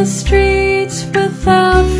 the streets without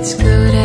it's good.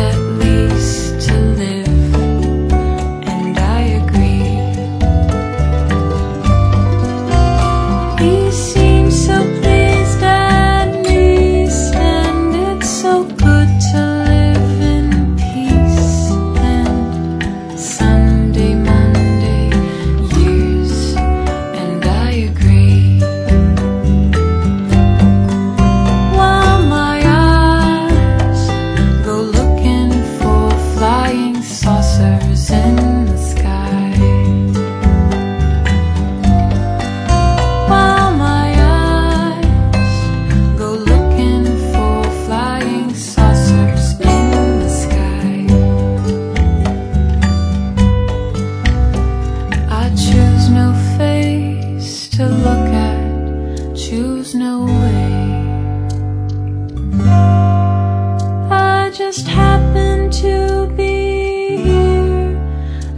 I just happen to be here,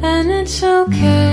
and it's okay.